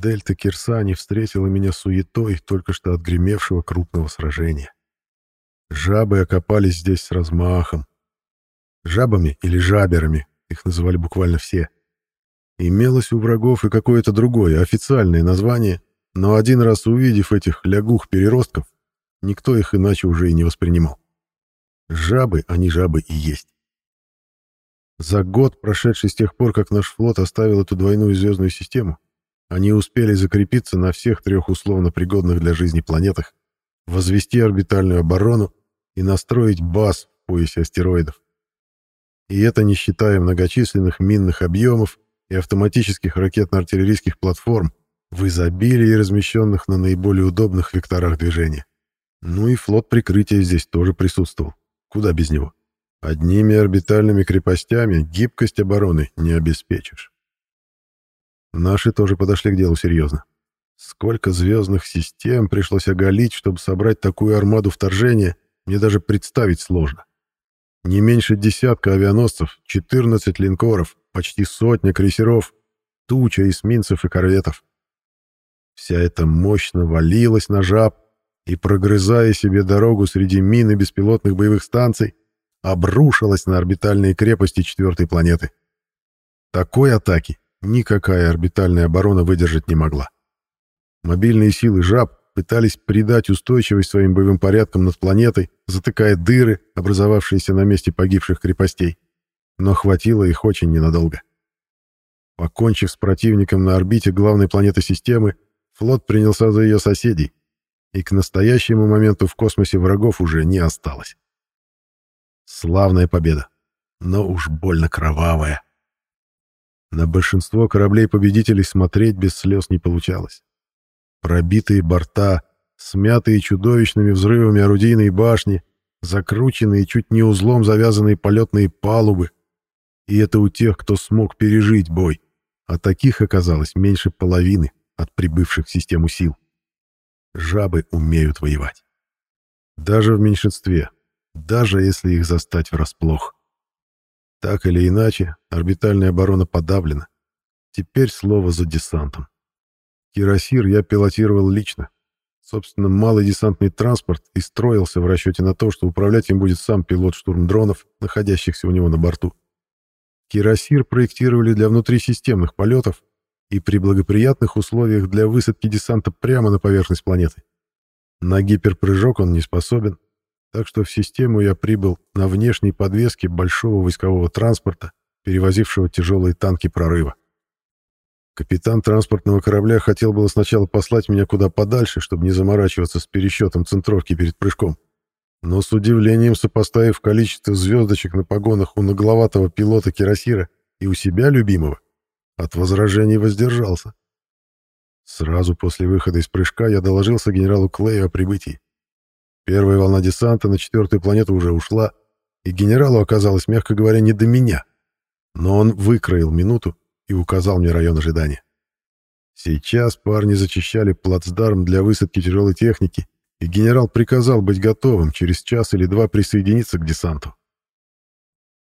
Дельта Кирсани встретила меня суетой только что отгремевшего крупного сражения. Жабы окопались здесь с размахом. Жабами или жаберами, их называли буквально все. Имелось у врагов и какое-то другое, официальное название, но один раз увидев этих лягух-переростков, никто их иначе уже и не воспринимал. Жабы, они жабы и есть. За год, прошедший с тех пор, как наш флот оставил эту двойную звездную систему, они успели закрепиться на всех трех условно пригодных для жизни планетах, возвести орбитальную оборону и настроить баз в поясе астероидов. И это не считая многочисленных минных объемов и автоматических ракетно-артиллерийских платформ, в изобилии размещенных на наиболее удобных векторах движения. Ну и флот прикрытия здесь тоже присутствовал. Куда без него? Одними орбитальными крепостями гибкость обороны не обеспечишь. Наши тоже подошли к делу серьезно. Сколько звездных систем пришлось оголить, чтобы собрать такую армаду вторжения, мне даже представить сложно. Не меньше десятка авианосцев, 14 линкоров, почти сотня крейсеров, туча эсминцев и корветов. Вся эта мощь навалилась на жаб и, прогрызая себе дорогу среди мин и беспилотных боевых станций, обрушилась на орбитальные крепости четвертой планеты. Такой атаки никакая орбитальная оборона выдержать не могла. Мобильные силы жаб пытались придать устойчивость своим боевым порядкам над планетой, затыкая дыры, образовавшиеся на месте погибших крепостей. Но хватило их очень ненадолго. Покончив с противником на орбите главной планеты системы, флот принялся за ее соседей, и к настоящему моменту в космосе врагов уже не осталось. Славная победа, но уж больно кровавая. На большинство кораблей-победителей смотреть без слез не получалось. Пробитые борта, смятые чудовищными взрывами орудийные башни, закрученные чуть не узлом завязанные полетные палубы. И это у тех, кто смог пережить бой, а таких оказалось меньше половины от прибывших в систему сил. Жабы умеют воевать. Даже в меньшинстве, даже если их застать врасплох. Так или иначе, орбитальная оборона подавлена. Теперь слово за десантом. Кирасир я пилотировал лично. Собственно, малый десантный транспорт и строился в расчете на то, что управлять им будет сам пилот штурмдронов, находящихся у него на борту. Кирасир проектировали для внутрисистемных полетов и при благоприятных условиях для высадки десанта прямо на поверхность планеты. На гиперпрыжок он не способен, так что в систему я прибыл на внешней подвеске большого войскового транспорта, перевозившего тяжелые танки прорыва. Капитан транспортного корабля хотел было сначала послать меня куда подальше, чтобы не заморачиваться с пересчетом центровки перед прыжком. Но с удивлением сопоставив количество звездочек на погонах у нагловатого пилота Кирасира и у себя любимого, от возражений воздержался. Сразу после выхода из прыжка я доложился генералу Клею о прибытии. Первая волна десанта на четвертую планету уже ушла, и генералу оказалось, мягко говоря, не до меня. Но он выкроил минуту и указал мне район ожидания. Сейчас парни зачищали плацдарм для высадки тяжелой техники, и генерал приказал быть готовым через час или два присоединиться к десанту.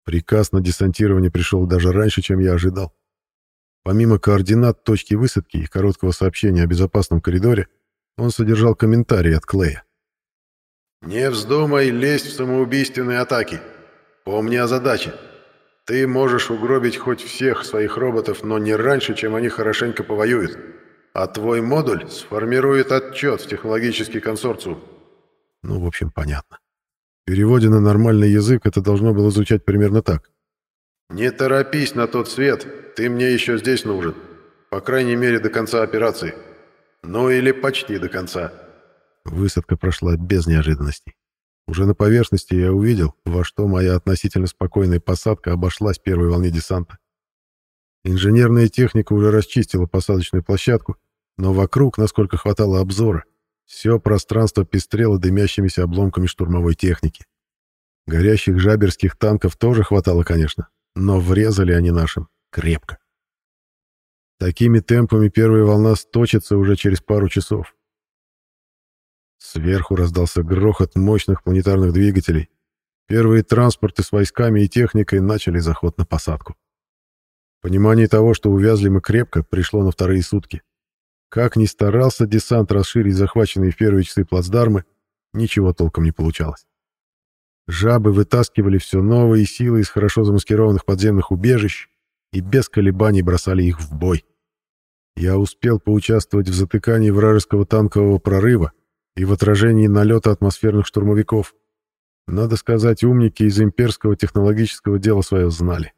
Приказ на десантирование пришел даже раньше, чем я ожидал. Помимо координат точки высадки и короткого сообщения о безопасном коридоре, он содержал комментарий от Клея. Не вздумай лезть в самоубийственные атаки. Помни о задаче. Ты можешь угробить хоть всех своих роботов, но не раньше, чем они хорошенько повоюют. А твой модуль сформирует отчет в технологический консорциум. Ну, в общем, понятно. В переводе на нормальный язык это должно было звучать примерно так. «Не торопись на тот свет, ты мне еще здесь нужен. По крайней мере, до конца операции. Ну или почти до конца». Высадка прошла без неожиданностей. Уже на поверхности я увидел, во что моя относительно спокойная посадка обошлась первой волне десанта. Инженерная техника уже расчистила посадочную площадку, но вокруг, насколько хватало обзора, все пространство пестрело дымящимися обломками штурмовой техники. Горящих жаберских танков тоже хватало, конечно, но врезали они нашим крепко. Такими темпами первая волна сточится уже через пару часов. Сверху раздался грохот мощных планетарных двигателей. Первые транспорты с войсками и техникой начали заход на посадку. Понимание того, что увязли мы крепко, пришло на вторые сутки. Как ни старался десант расширить захваченные в первые часы плацдармы, ничего толком не получалось. Жабы вытаскивали все новые силы из хорошо замаскированных подземных убежищ и без колебаний бросали их в бой. Я успел поучаствовать в затыкании вражеского танкового прорыва и в отражении налета атмосферных штурмовиков. Надо сказать, умники из имперского технологического дела свое знали.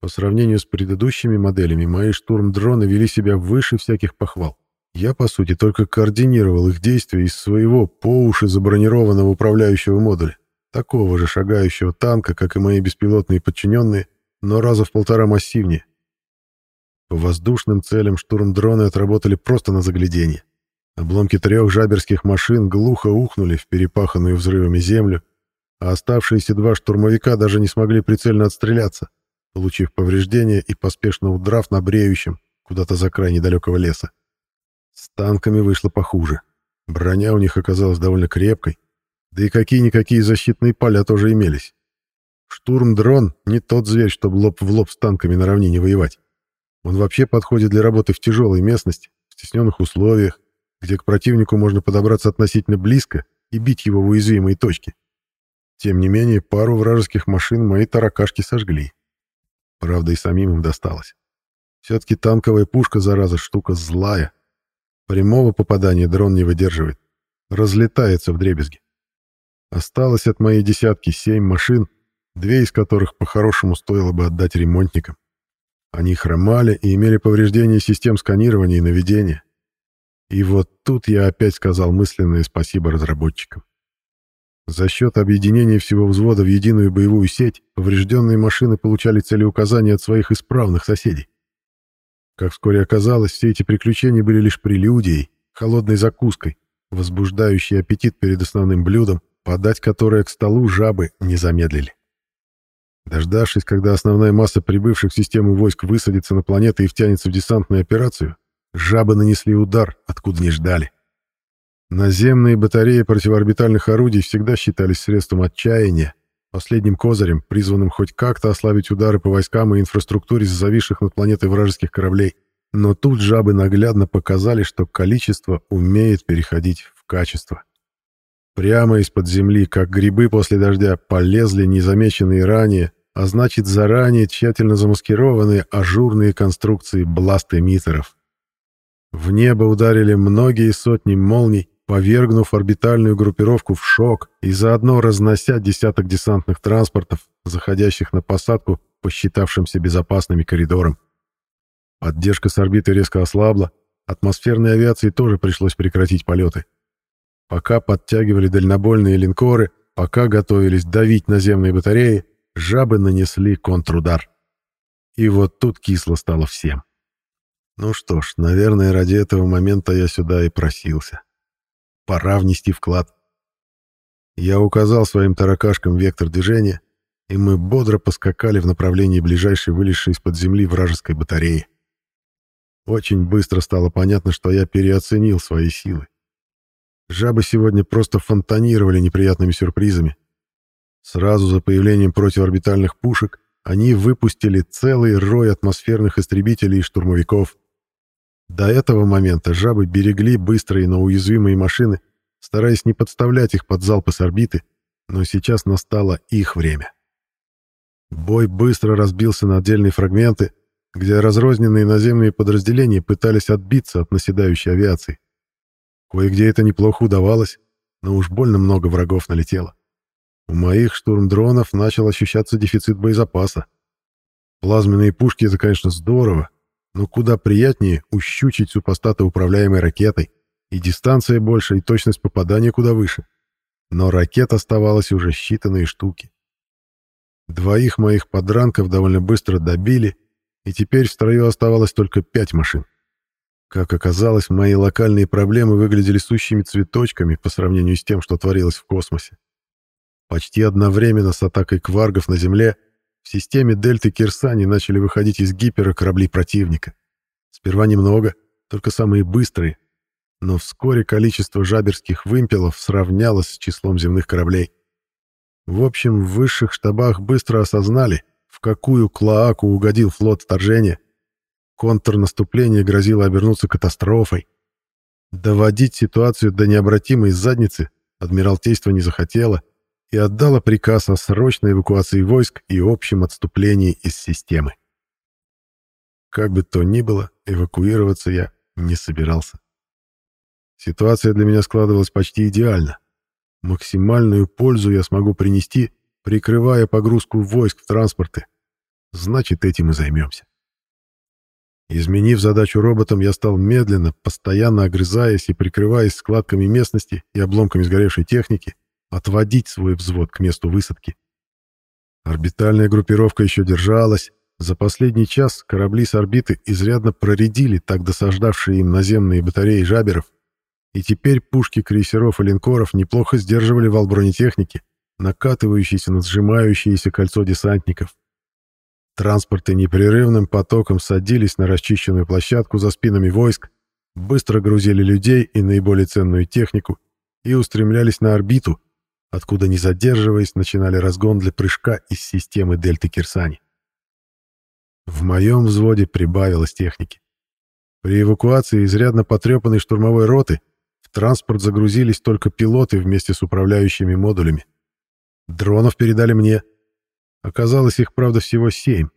По сравнению с предыдущими моделями, мои штурм-дроны вели себя выше всяких похвал. Я, по сути, только координировал их действия из своего по уши забронированного управляющего модуля такого же шагающего танка, как и мои беспилотные подчиненные, но раза в полтора массивнее. По воздушным целям штурм-дроны отработали просто на загляденье. Обломки трех жаберских машин глухо ухнули в перепаханную взрывами землю, а оставшиеся два штурмовика даже не смогли прицельно отстреляться, получив повреждения и поспешно удрав на бреющем куда-то за край недалекого леса. С танками вышло похуже. Броня у них оказалась довольно крепкой, да и какие-никакие защитные поля тоже имелись. Штурм-дрон — не тот зверь, чтобы лоб в лоб с танками на равнине воевать. Он вообще подходит для работы в тяжелой местности, в стесненных условиях, где к противнику можно подобраться относительно близко и бить его в уязвимые точки. Тем не менее, пару вражеских машин мои таракашки сожгли. Правда, и самим им досталось. Все-таки танковая пушка, зараза, штука злая. Прямого попадания дрон не выдерживает. Разлетается в дребезги. Осталось от моей десятки семь машин, две из которых по-хорошему стоило бы отдать ремонтникам. Они хромали и имели повреждения систем сканирования и наведения. И вот тут я опять сказал мысленное спасибо разработчикам. За счет объединения всего взвода в единую боевую сеть поврежденные машины получали целеуказания от своих исправных соседей. Как вскоре оказалось, все эти приключения были лишь прелюдией, холодной закуской, возбуждающей аппетит перед основным блюдом, подать которое к столу жабы не замедлили. Дождавшись, когда основная масса прибывших в систему войск высадится на планеты и втянется в десантную операцию, жабы нанесли удар, откуда не ждали. Наземные батареи противоорбитальных орудий всегда считались средством отчаяния, последним козырем, призванным хоть как-то ослабить удары по войскам и инфраструктуре зависших над планетой вражеских кораблей. Но тут жабы наглядно показали, что количество умеет переходить в качество. Прямо из-под земли, как грибы после дождя, полезли незамеченные ранее, а значит заранее тщательно замаскированные ажурные конструкции бласт-эмиттеров. В небо ударили многие сотни молний, повергнув орбитальную группировку в шок и заодно разнося десяток десантных транспортов, заходящих на посадку по считавшимся безопасными коридорам. Поддержка с орбиты резко ослабла, атмосферной авиации тоже пришлось прекратить полеты. Пока подтягивали дальнобольные линкоры, пока готовились давить наземные батареи, жабы нанесли контрудар. И вот тут кисло стало всем. Ну что ж, наверное, ради этого момента я сюда и просился. Пора внести вклад. Я указал своим таракашкам вектор движения, и мы бодро поскакали в направлении ближайшей вылезшей из-под земли вражеской батареи. Очень быстро стало понятно, что я переоценил свои силы. Жабы сегодня просто фонтанировали неприятными сюрпризами. Сразу за появлением противоорбитальных пушек они выпустили целый рой атмосферных истребителей и штурмовиков. До этого момента жабы берегли быстрые, но уязвимые машины, стараясь не подставлять их под залпы с орбиты, но сейчас настало их время. Бой быстро разбился на отдельные фрагменты, где разрозненные наземные подразделения пытались отбиться от наседающей авиации. Кое-где это неплохо удавалось, но уж больно много врагов налетело. У моих штурмдронов начал ощущаться дефицит боезапаса. Плазменные пушки — это, конечно, здорово, но куда приятнее ущучить супостата управляемой ракетой, и дистанция больше, и точность попадания куда выше. Но ракет оставалось уже считанные штуки. Двоих моих подранков довольно быстро добили, и теперь в строю оставалось только пять машин. Как оказалось, мои локальные проблемы выглядели сущими цветочками по сравнению с тем, что творилось в космосе. Почти одновременно с атакой кваргов на Земле в системе Дельты Кирсани начали выходить из гипера корабли противника. Сперва немного, только самые быстрые, но вскоре количество жаберских вымпелов сравнялось с числом земных кораблей. В общем, в высших штабах быстро осознали, в какую клоаку угодил флот вторжения, Контрнаступление грозило обернуться катастрофой. Доводить ситуацию до необратимой задницы Адмиралтейство не захотело и отдало приказ о срочной эвакуации войск и общем отступлении из системы. Как бы то ни было, эвакуироваться я не собирался. Ситуация для меня складывалась почти идеально. Максимальную пользу я смогу принести, прикрывая погрузку войск в транспорты. Значит, этим и займемся. Изменив задачу роботам, я стал медленно, постоянно огрызаясь и прикрываясь складками местности и обломками сгоревшей техники, отводить свой взвод к месту высадки. Орбитальная группировка еще держалась. За последний час корабли с орбиты изрядно проредили так досаждавшие им наземные батареи жаберов, и теперь пушки крейсеров и линкоров неплохо сдерживали вал бронетехники, накатывающийся на сжимающееся кольцо десантников. Транспорты непрерывным потоком садились на расчищенную площадку за спинами войск, быстро грузили людей и наиболее ценную технику и устремлялись на орбиту, откуда, не задерживаясь, начинали разгон для прыжка из системы Дельты Кирсани. В моем взводе прибавилось техники. При эвакуации изрядно потрепанной штурмовой роты в транспорт загрузились только пилоты вместе с управляющими модулями. Дронов передали мне, Оказалось, их, правда, всего семь,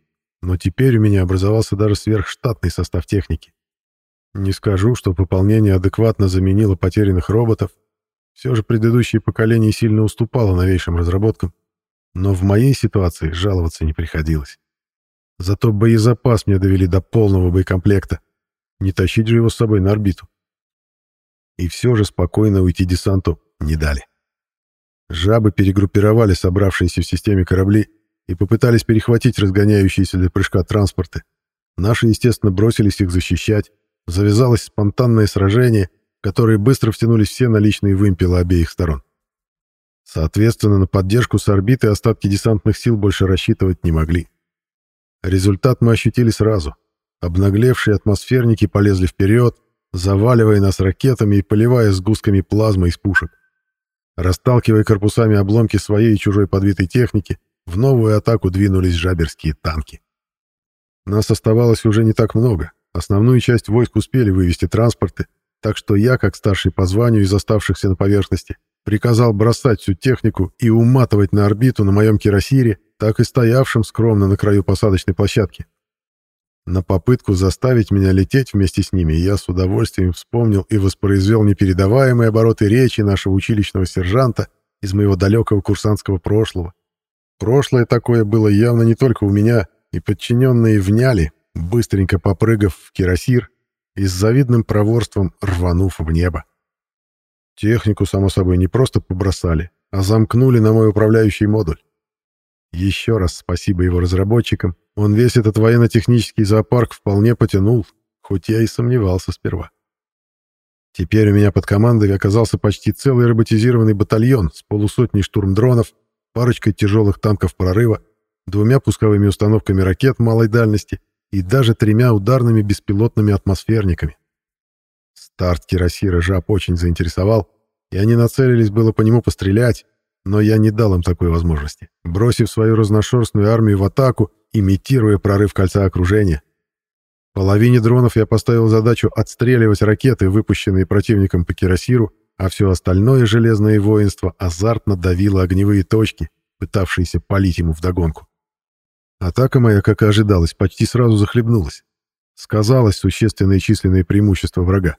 но теперь у меня образовался даже сверхштатный состав техники. Не скажу, что пополнение адекватно заменило потерянных роботов, все же предыдущее поколение сильно уступало новейшим разработкам, но в моей ситуации жаловаться не приходилось. Зато боезапас мне довели до полного боекомплекта. Не тащить же его с собой на орбиту. И все же спокойно уйти десанту не дали. Жабы перегруппировали собравшиеся в системе корабли и попытались перехватить разгоняющиеся для прыжка транспорты. Наши, естественно, бросились их защищать. Завязалось спонтанное сражение, в которое быстро втянулись все наличные вымпелы обеих сторон. Соответственно, на поддержку с орбиты остатки десантных сил больше рассчитывать не могли. Результат мы ощутили сразу. Обнаглевшие атмосферники полезли вперед, заваливая нас ракетами и поливая сгустками плазмы из пушек. Расталкивая корпусами обломки своей и чужой подбитой техники, в новую атаку двинулись жаберские танки. Нас оставалось уже не так много. Основную часть войск успели вывести транспорты, так что я, как старший по званию из оставшихся на поверхности, приказал бросать всю технику и уматывать на орбиту на моем кирасире, так и стоявшем скромно на краю посадочной площадки. На попытку заставить меня лететь вместе с ними я с удовольствием вспомнил и воспроизвел непередаваемые обороты речи нашего училищного сержанта из моего далекого курсантского прошлого, Прошлое такое было явно не только у меня, и подчиненные вняли, быстренько попрыгав в кирасир и с завидным проворством рванув в небо. Технику, само собой, не просто побросали, а замкнули на мой управляющий модуль. Еще раз спасибо его разработчикам, он весь этот военно-технический зоопарк вполне потянул, хоть я и сомневался сперва. Теперь у меня под командой оказался почти целый роботизированный батальон с полусотней штурмдронов, парочкой тяжелых танков прорыва, двумя пусковыми установками ракет малой дальности и даже тремя ударными беспилотными атмосферниками. Старт Кирасира жаб очень заинтересовал, и они нацелились было по нему пострелять, но я не дал им такой возможности, бросив свою разношерстную армию в атаку, имитируя прорыв кольца окружения. Половине дронов я поставил задачу отстреливать ракеты, выпущенные противником по Кирасиру, а все остальное железное воинство азартно давило огневые точки, пытавшиеся палить ему вдогонку. Атака моя, как и ожидалось, почти сразу захлебнулась. Сказалось существенное численное преимущество врага.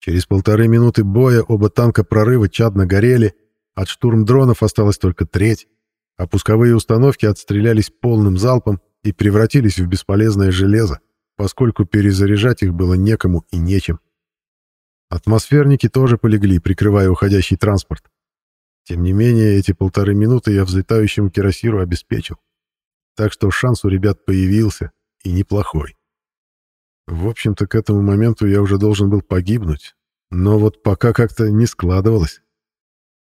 Через полторы минуты боя оба танка прорыва чадно горели, от штурм-дронов осталась только треть, а пусковые установки отстрелялись полным залпом и превратились в бесполезное железо, поскольку перезаряжать их было некому и нечем. Атмосферники тоже полегли, прикрывая уходящий транспорт. Тем не менее, эти полторы минуты я взлетающему кирасиру обеспечил. Так что шанс у ребят появился, и неплохой. В общем-то, к этому моменту я уже должен был погибнуть, но вот пока как-то не складывалось.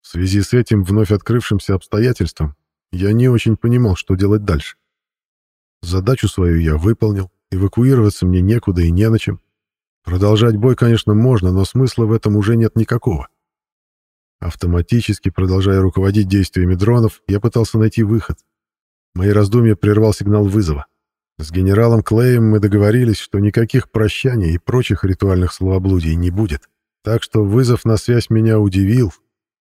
В связи с этим вновь открывшимся обстоятельством я не очень понимал, что делать дальше. Задачу свою я выполнил, эвакуироваться мне некуда и не на чем. Продолжать бой, конечно, можно, но смысла в этом уже нет никакого. Автоматически, продолжая руководить действиями дронов, я пытался найти выход. Мои раздумья прервал сигнал вызова. С генералом Клеем мы договорились, что никаких прощаний и прочих ритуальных словоблудий не будет. Так что вызов на связь меня удивил.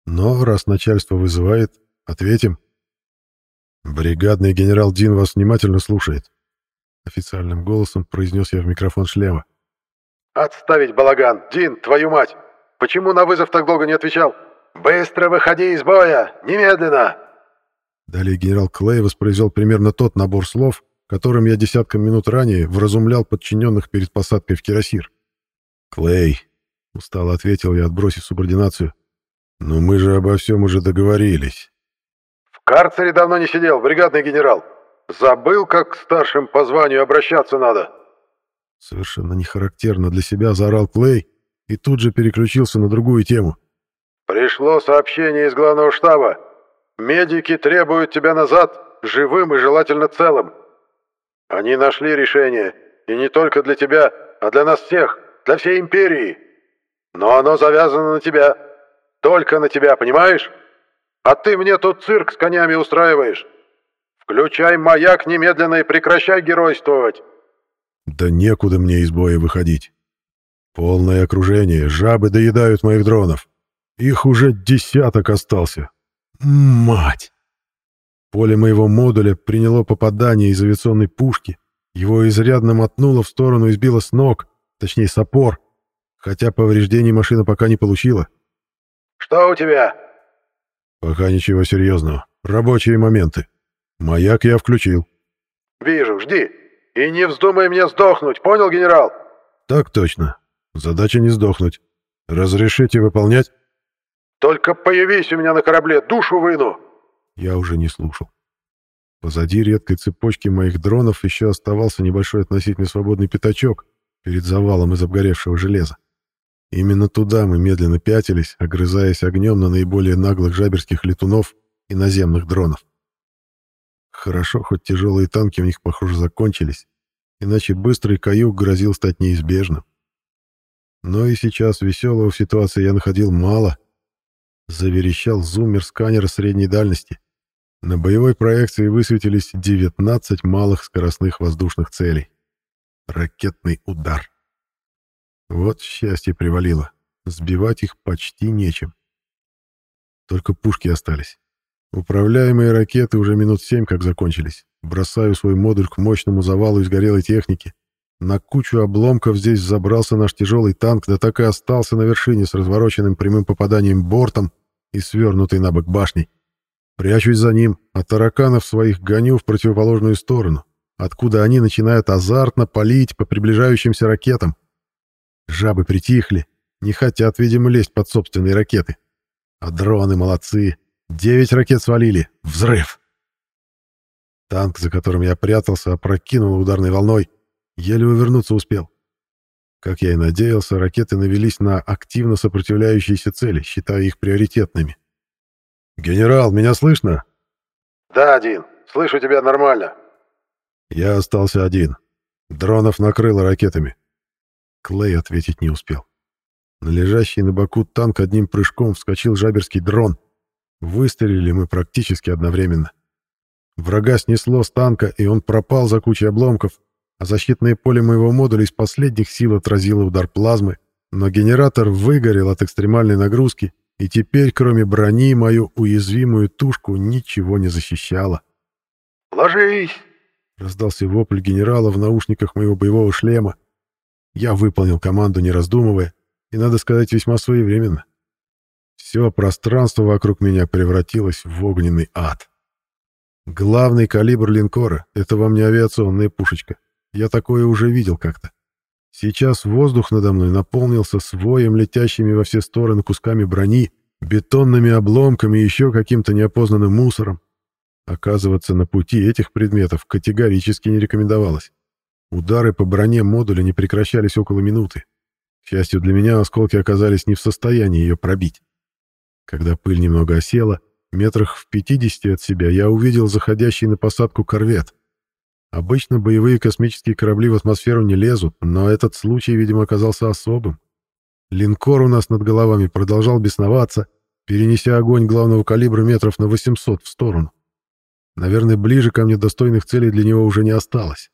Но раз начальство вызывает, ответим. «Бригадный генерал Дин вас внимательно слушает», — официальным голосом произнес я в микрофон шлема. «Отставить балаган! Дин, твою мать! Почему на вызов так долго не отвечал? Быстро выходи из боя! Немедленно!» Далее генерал Клей воспроизвел примерно тот набор слов, которым я десятком минут ранее вразумлял подчиненных перед посадкой в Кирасир. «Клей», — устало ответил я, отбросив субординацию, — «но мы же обо всем уже договорились». «В карцере давно не сидел, бригадный генерал. Забыл, как к старшим по званию обращаться надо». Совершенно нехарактерно для себя заорал Клей и тут же переключился на другую тему. «Пришло сообщение из главного штаба. Медики требуют тебя назад, живым и желательно целым. Они нашли решение, и не только для тебя, а для нас всех, для всей империи. Но оно завязано на тебя. Только на тебя, понимаешь? А ты мне тут цирк с конями устраиваешь. Включай маяк немедленно и прекращай геройствовать. Да некуда мне из боя выходить. Полное окружение, жабы доедают моих дронов. Их уже десяток остался. Мать! Поле моего модуля приняло попадание из авиационной пушки, его изрядно мотнуло в сторону и сбило с ног, точнее с опор, хотя повреждений машина пока не получила. «Что у тебя?» «Пока ничего серьезного. Рабочие моменты. Маяк я включил». «Вижу, жди. И не вздумай мне сдохнуть, понял, генерал?» «Так точно. Задача не сдохнуть. Разрешите выполнять?» «Только появись у меня на корабле, душу выну!» Я уже не слушал. Позади редкой цепочки моих дронов еще оставался небольшой относительно свободный пятачок перед завалом из обгоревшего железа. Именно туда мы медленно пятились, огрызаясь огнем на наиболее наглых жаберских летунов и наземных дронов. Хорошо, хоть тяжелые танки у них, похоже, закончились, иначе быстрый каюк грозил стать неизбежным. Но и сейчас веселого в ситуации я находил мало. Заверещал зуммер сканера средней дальности. На боевой проекции высветились 19 малых скоростных воздушных целей. Ракетный удар. Вот счастье привалило. Сбивать их почти нечем. Только пушки остались. Управляемые ракеты уже минут семь как закончились. Бросаю свой модуль к мощному завалу из горелой техники. На кучу обломков здесь забрался наш тяжелый танк, да так и остался на вершине с развороченным прямым попаданием бортом и свернутой на бок башней. Прячусь за ним, а тараканов своих гоню в противоположную сторону, откуда они начинают азартно палить по приближающимся ракетам. Жабы притихли, не хотят, видимо, лезть под собственные ракеты. А дроны молодцы. Девять ракет свалили. Взрыв. Танк, за которым я прятался, опрокинул ударной волной. Еле увернуться успел. Как я и надеялся, ракеты навелись на активно сопротивляющиеся цели, считая их приоритетными. «Генерал, меня слышно?» «Да, один. Слышу тебя нормально». Я остался один. Дронов накрыло ракетами. Клей ответить не успел. На лежащий на боку танк одним прыжком вскочил жаберский дрон. Выстрелили мы практически одновременно. Врага снесло с танка, и он пропал за кучей обломков, а защитное поле моего модуля из последних сил отразило удар плазмы, но генератор выгорел от экстремальной нагрузки, и теперь, кроме брони, мою уязвимую тушку ничего не защищало. «Ложись!» — раздался вопль генерала в наушниках моего боевого шлема. Я выполнил команду, не раздумывая, и, надо сказать, весьма своевременно. Все пространство вокруг меня превратилось в огненный ад. Главный калибр линкора — это вам не авиационная пушечка. Я такое уже видел как-то. Сейчас воздух надо мной наполнился своем летящими во все стороны кусками брони, бетонными обломками и еще каким-то неопознанным мусором. Оказываться на пути этих предметов категорически не рекомендовалось. Удары по броне модуля не прекращались около минуты. К счастью для меня, осколки оказались не в состоянии ее пробить. Когда пыль немного осела, метрах в 50 от себя я увидел заходящий на посадку корвет. Обычно боевые космические корабли в атмосферу не лезут, но этот случай, видимо, оказался особым. Линкор у нас над головами продолжал бесноваться, перенеся огонь главного калибра метров на 800 в сторону. Наверное, ближе ко мне достойных целей для него уже не осталось.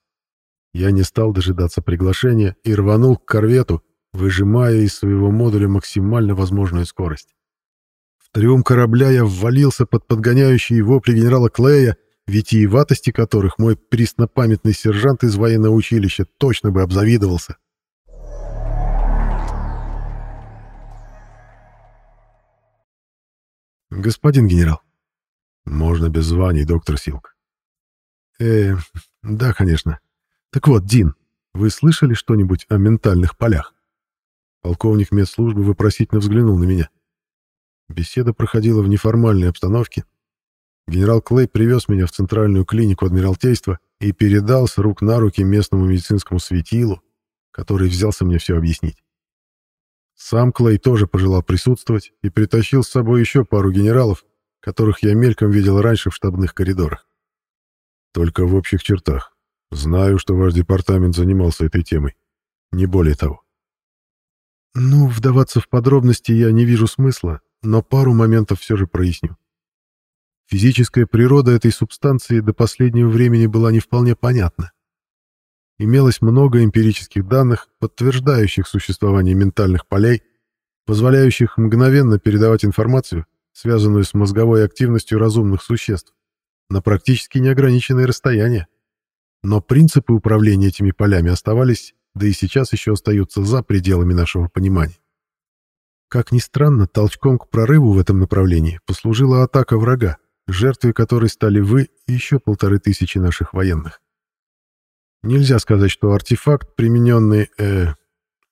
Я не стал дожидаться приглашения и рванул к корвету, выжимая из своего модуля максимально возможную скорость. В трюм корабля я ввалился под подгоняющие вопли генерала Клея, витиеватости которых мой преснопамятный сержант из военного училища точно бы обзавидовался. «Господин генерал». «Можно без званий, доктор Силк». «Э, да, конечно. Так вот, Дин, вы слышали что-нибудь о ментальных полях?» Полковник медслужбы вопросительно взглянул на меня. Беседа проходила в неформальной обстановке. Генерал Клей привез меня в центральную клинику Адмиралтейства и передал с рук на руки местному медицинскому светилу, который взялся мне все объяснить. Сам Клей тоже пожелал присутствовать и притащил с собой еще пару генералов, которых я мельком видел раньше в штабных коридорах. Только в общих чертах. Знаю, что ваш департамент занимался этой темой. Не более того. Ну, вдаваться в подробности я не вижу смысла, но пару моментов все же проясню. Физическая природа этой субстанции до последнего времени была не вполне понятна имелось много эмпирических данных, подтверждающих существование ментальных полей, позволяющих мгновенно передавать информацию, связанную с мозговой активностью разумных существ, на практически неограниченные расстояния. Но принципы управления этими полями оставались, да и сейчас еще остаются за пределами нашего понимания. Как ни странно, толчком к прорыву в этом направлении послужила атака врага, жертвой которой стали вы и еще полторы тысячи наших военных. Нельзя сказать, что артефакт, примененный э,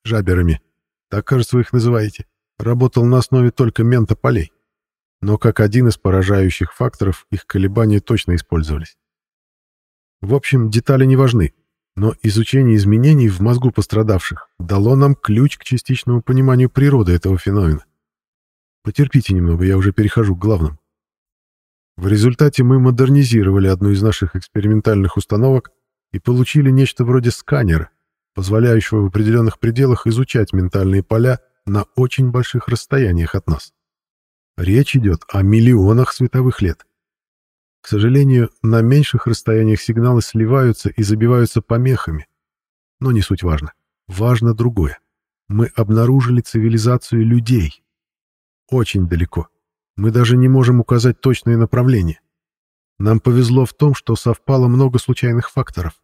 жаберами, так, кажется, вы их называете, работал на основе только ментополей. Но как один из поражающих факторов их колебания точно использовались. В общем, детали не важны, но изучение изменений в мозгу пострадавших дало нам ключ к частичному пониманию природы этого феномена. Потерпите немного, я уже перехожу к главному. В результате мы модернизировали одну из наших экспериментальных установок и получили нечто вроде сканера, позволяющего в определенных пределах изучать ментальные поля на очень больших расстояниях от нас. Речь идет о миллионах световых лет. К сожалению, на меньших расстояниях сигналы сливаются и забиваются помехами. Но не суть важно. Важно другое. Мы обнаружили цивилизацию людей. Очень далеко. Мы даже не можем указать точное направление. Нам повезло в том, что совпало много случайных факторов.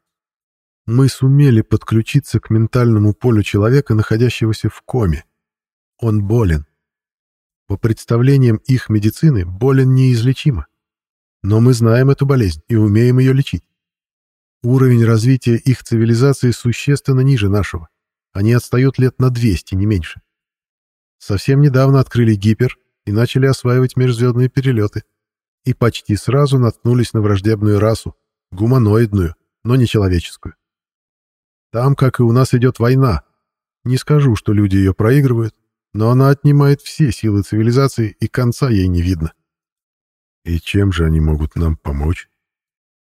Мы сумели подключиться к ментальному полю человека, находящегося в коме. Он болен. По представлениям их медицины, болен неизлечимо. Но мы знаем эту болезнь и умеем ее лечить. Уровень развития их цивилизации существенно ниже нашего. Они отстают лет на 200, не меньше. Совсем недавно открыли гипер и начали осваивать межзвездные перелеты и почти сразу наткнулись на враждебную расу, гуманоидную, но не человеческую. Там, как и у нас, идет война. Не скажу, что люди ее проигрывают, но она отнимает все силы цивилизации, и конца ей не видно. «И чем же они могут нам помочь?»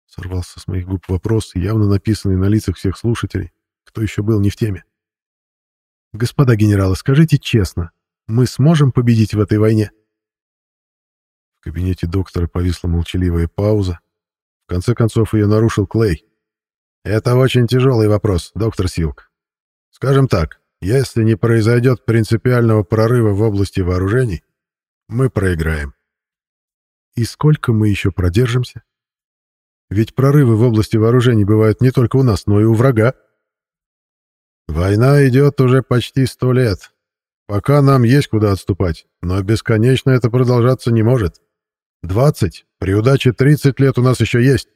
Сорвался с моих губ вопрос, явно написанный на лицах всех слушателей, кто еще был не в теме. «Господа генералы, скажите честно, мы сможем победить в этой войне?» В кабинете доктора повисла молчаливая пауза. В конце концов ее нарушил Клей. «Это очень тяжелый вопрос, доктор Силк. Скажем так, если не произойдет принципиального прорыва в области вооружений, мы проиграем». «И сколько мы еще продержимся?» Ведь прорывы в области вооружений бывают не только у нас, но и у врага. Война идет уже почти сто лет. Пока нам есть куда отступать, но бесконечно это продолжаться не может. Двадцать, при удаче тридцать лет у нас еще есть.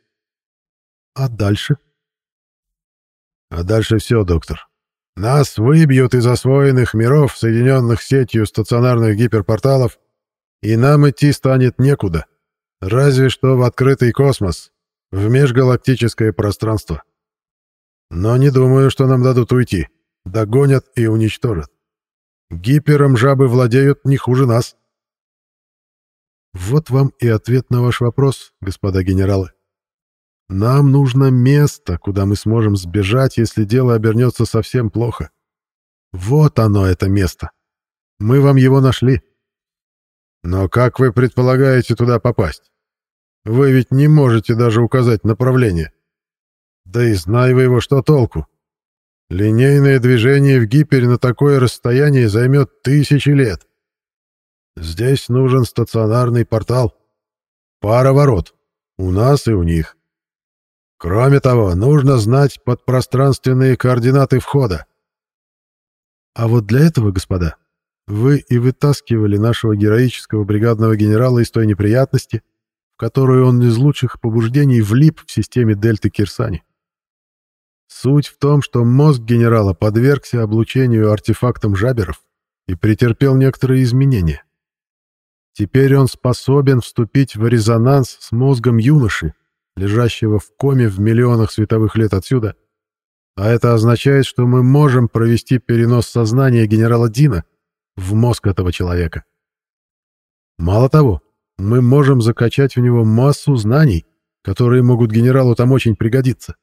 А дальше? А дальше все, доктор. Нас выбьют из освоенных миров, соединенных сетью стационарных гиперпорталов, и нам идти станет некуда. Разве что в открытый космос, в межгалактическое пространство. Но не думаю, что нам дадут уйти. Догонят и уничтожат. Гипером жабы владеют не хуже нас. Вот вам и ответ на ваш вопрос, господа генералы. Нам нужно место, куда мы сможем сбежать, если дело обернется совсем плохо. Вот оно, это место. Мы вам его нашли. Но как вы предполагаете туда попасть? Вы ведь не можете даже указать направление. Да и знай вы его, что толку. Линейное движение в гипере на такое расстояние займет тысячи лет. Здесь нужен стационарный портал. Пара ворот. У нас и у них. Кроме того, нужно знать подпространственные координаты входа. А вот для этого, господа, вы и вытаскивали нашего героического бригадного генерала из той неприятности, в которую он из лучших побуждений влип в системе Дельты Кирсани. Суть в том, что мозг генерала подвергся облучению артефактом жаберов и претерпел некоторые изменения. Теперь он способен вступить в резонанс с мозгом юноши, лежащего в коме в миллионах световых лет отсюда, а это означает, что мы можем провести перенос сознания генерала Дина в мозг этого человека. Мало того, мы можем закачать в него массу знаний, которые могут генералу там очень пригодиться.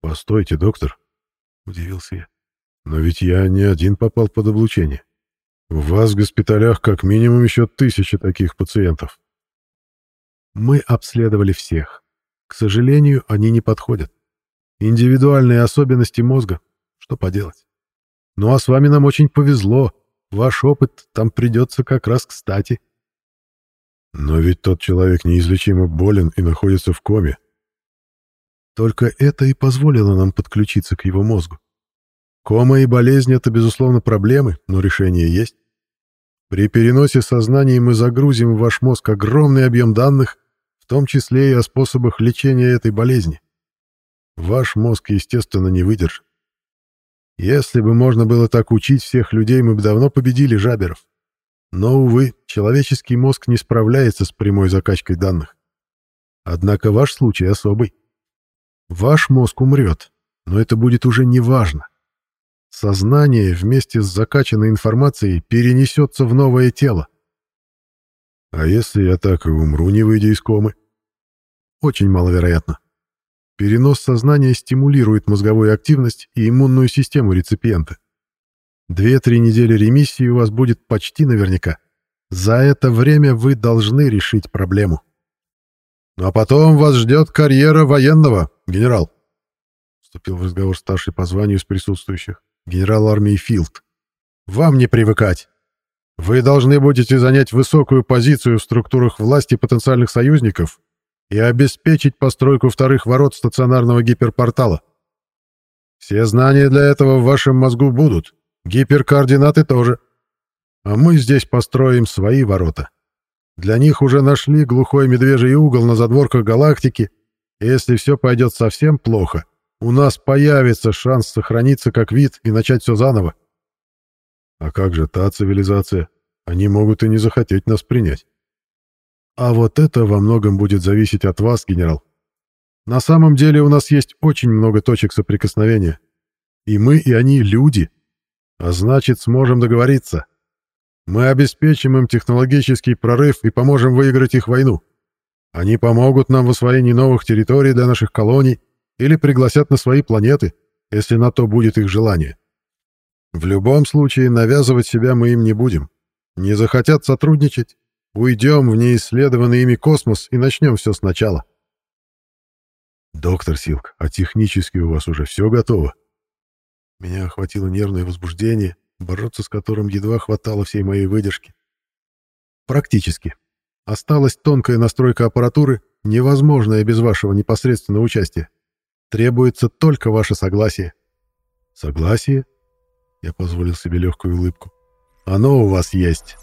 «Постойте, доктор», — удивился я, — «но ведь я не один попал под облучение. У вас в госпиталях как минимум еще тысячи таких пациентов». Мы обследовали всех. К сожалению, они не подходят. Индивидуальные особенности мозга. Что поделать? Ну а с вами нам очень повезло. Ваш опыт там придется как раз кстати. Но ведь тот человек неизлечимо болен и находится в коме. Только это и позволило нам подключиться к его мозгу. Кома и болезнь — это, безусловно, проблемы, но решение есть. При переносе сознания мы загрузим в ваш мозг огромный объем данных, в том числе и о способах лечения этой болезни. Ваш мозг, естественно, не выдержит. Если бы можно было так учить всех людей, мы бы давно победили жаберов. Но, увы, человеческий мозг не справляется с прямой закачкой данных. Однако ваш случай особый. Ваш мозг умрет, но это будет уже не важно. Сознание вместе с закачанной информацией перенесется в новое тело. А если я так и умру, не выйдя из комы? Очень маловероятно. Перенос сознания стимулирует мозговую активность и иммунную систему реципиента. Две-три недели ремиссии у вас будет почти наверняка. За это время вы должны решить проблему. А потом вас ждет карьера военного, генерал. Вступил в разговор старший по званию из присутствующих, генерал армии Филд. Вам не привыкать. Вы должны будете занять высокую позицию в структурах власти потенциальных союзников и обеспечить постройку вторых ворот стационарного гиперпортала. Все знания для этого в вашем мозгу будут, гиперкоординаты тоже. А мы здесь построим свои ворота. Для них уже нашли глухой медвежий угол на задворках галактики, и если все пойдет совсем плохо, у нас появится шанс сохраниться как вид и начать все заново. А как же та цивилизация? Они могут и не захотеть нас принять. А вот это во многом будет зависеть от вас, генерал. На самом деле у нас есть очень много точек соприкосновения. И мы, и они люди. А значит, сможем договориться. Мы обеспечим им технологический прорыв и поможем выиграть их войну. Они помогут нам в освоении новых территорий для наших колоний или пригласят на свои планеты, если на то будет их желание. В любом случае, навязывать себя мы им не будем. Не захотят сотрудничать, уйдем в неисследованный ими космос и начнем все сначала. Доктор Силк, а технически у вас уже все готово? Меня охватило нервное возбуждение, бороться с которым едва хватало всей моей выдержки. Практически. Осталась тонкая настройка аппаратуры, невозможная без вашего непосредственного участия. Требуется только ваше согласие. Согласие? Я позволил себе легкую улыбку. Оно у вас есть.